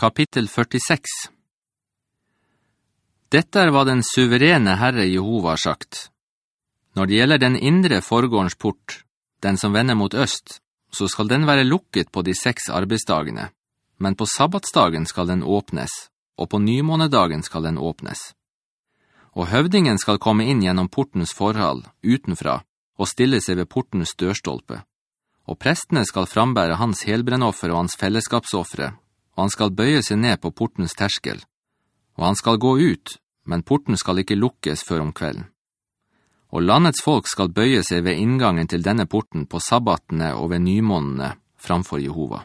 Kapittel 46 Dette er hva den suverene Herre Jehova har sagt. Når det gjelder den indre forgårdens port, den som vender mot øst, så skal den være lukket på de seks arbeidsdagene, men på sabbatsdagen skal den åpnes, og på nymånedagen skal den åpnes. Og høvdingen skal komme inn gjennom portens forhold, utenfra, og stille seg ved portens dørstolpe. Og prestene skal frambære hans helbrennoffer og hans fellesskapsoffere, og han skal bøye seg ned på portens terskel. Og han skal gå ut, men porten skal ikke lukkes før om kvelden. Og landets folk skal bøye seg ved inngangen til denne porten på sabbatene og ved nymånene framfor Jehova.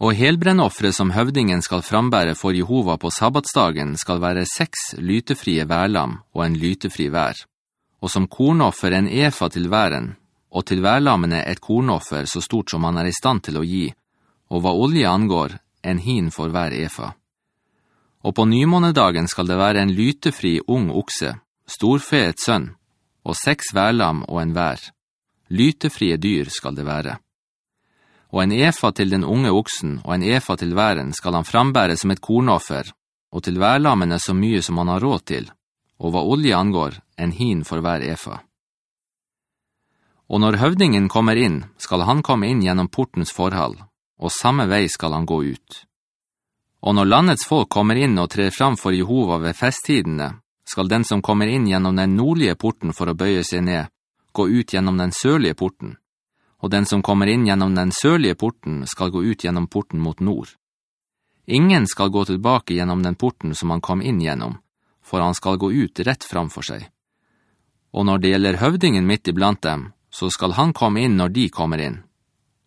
Og helbrennoffere som høvdingen skal frambære for Jehova på sabbatsdagen skal være seks lytefrie værlam og en lytefri vær, og som kornoffer en efa til væren, og til værlammene et kornoffer så stort som han er i stand til å gi, og hva olje angår, en hin for hver efa. Og på nymånedagen skal det være en lytefri ung okse, storfeets sønn, og seks værlam og en vær. Lytefrie dyr skal det være. Og en efa til den unge oksen og en efa til væren skal han frambære som et kornoffer, og til værlammene så mye som han har råd til, og hva olje angår, en hin for hver efa. Og når høvdingen kommer inn, skal han komme inn gjennom portens forhold, og samme vei skal han gå ut. Og når landets folk kommer inn og trer fram for Jehova ved festtidene, skal den som kommer inn gjennom den nordlige porten for å bøye seg ned, gå ut gjennom den sørlige porten, og den som kommer inn gjennom den sørlige porten skal gå ut gjennom porten mot nord. Ingen skal gå tilbake gjennom den porten som han kom inn gjennom, for han skal gå ut rett framfor seg. Og når det gjelder høvdingen midt iblant dem, så skal han komme inn når de kommer inn,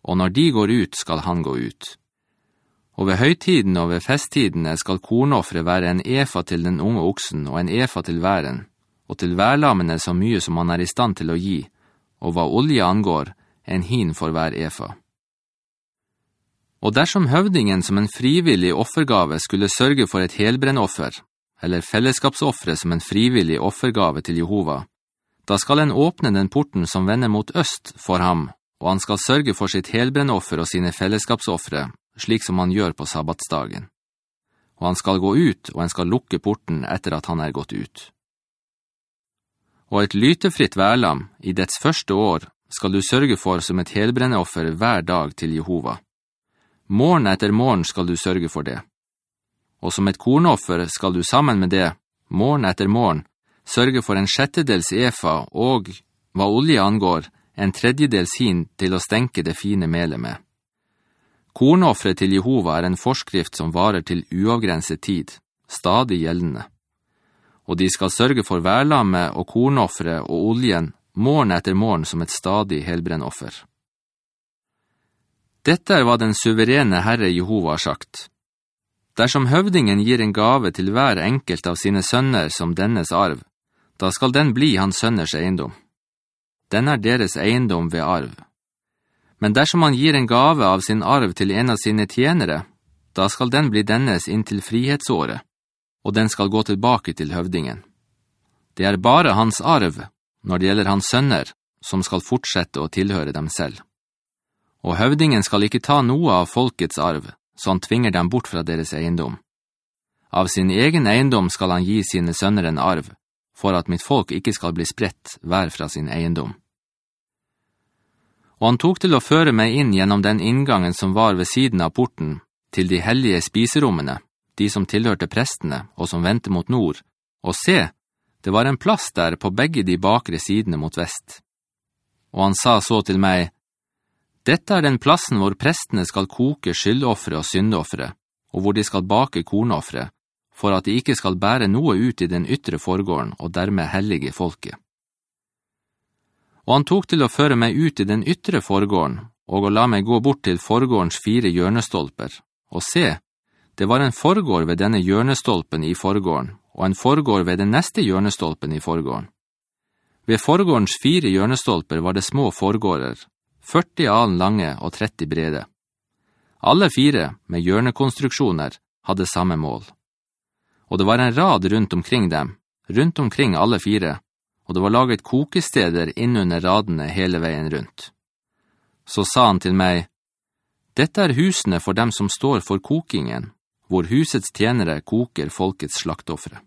og når de går ut skal han gå ut. Og ved høytiden og ved festtidene skal kornoffere være en efa til den unge oksen og en efa til væren, og til værlammene så mye som han er i stand til å gi, og hva olje angår, en hin for hver efa. Og dersom høvdingen som en frivillig offergave skulle sørge for et helbrennoffer, eller fellesskapsoffre som en frivillig offergave til Jehova, da skal en åpne den porten som vender mot øst for ham, og han skal sørge for sitt helbrennoffer og sine fellesskapsoffre, slik som han gjør på sabbatsdagen. Og han skal gå ut, og han skal lukke porten etter at han er gått ut. Og et lytefritt værlam i dets første år skal du sørge for som et helbrenneoffer hver dag til Jehova. Morgen etter morgen skal du sørge for det. Og som et kornoffer skal du sammen med det, morgen etter morgen, sørge for en sjettedels efa og, hva olje angår, en tredjedel hin til å stenke det fine melet med. Kornoffret til Jehova er en forskrift som varer til uavgrenset tid, stadig gjeldende. Og de skal sørge for værlamme og kornoffret og oljen morgen etter morgen som et stadig helbrennoffer. Dette er hva den suverene Herre Jehova har sagt. Dersom høvdingen gir en gave til hver enkelt av sine sønner som dennes arv, da skal den bli hans sønners eiendom. Den er deres eiendom ved arv. Men dersom han gir en gave av sin arv til en av sine tjenere, da skal den bli dennes inntil frihetsåret, og den skal gå tilbake til høvdingen. Det er bare hans arv, når det gjelder hans sønner, som skal fortsette å tilhøre dem selv. Og høvdingen skal ikke ta noe av folkets arv, så han tvinger dem bort fra deres eiendom. Av sin egen eiendom skal han gi sine sønner en arv, for at mitt folk ikke skal bli spredt hver fra sin eiendom. Og han tok til å føre meg inn gjennom den inngangen som var ved siden av porten, til de hellige spiserommene, de som tilhørte prestene og som ventet mot nord, og se, det var en plass der på begge de bakre sidene mot vest. Og han sa så til meg, «Dette er den plassen hvor prestene skal koke skyldoffere og syndoffere, og hvor de skal bake kornoffere, for at de ikke skal bære noe ut i den ytre forgården og dermed hellige folket. Og han tok til å føre meg ut i den ytre forgården, og å la meg gå bort til forgårdens fire hjørnestolper, og se, det var en forgård ved denne hjørnestolpen i forgården, og en forgård ved den neste hjørnestolpen i forgården. Ved forgårdens fire hjørnestolper var det små forgårder, 40 alen lange og 30 brede. Alle fire, med hjørnekonstruksjoner, hadde samme mål. Og det var en rad rundt omkring dem, rundt omkring alle fire, og det var laget kokesteder innunder radene hele veien rundt. Så sa han til meg, Dette er husene for dem som står for kokingen, hvor husets tjenere koker folkets slaktoffere.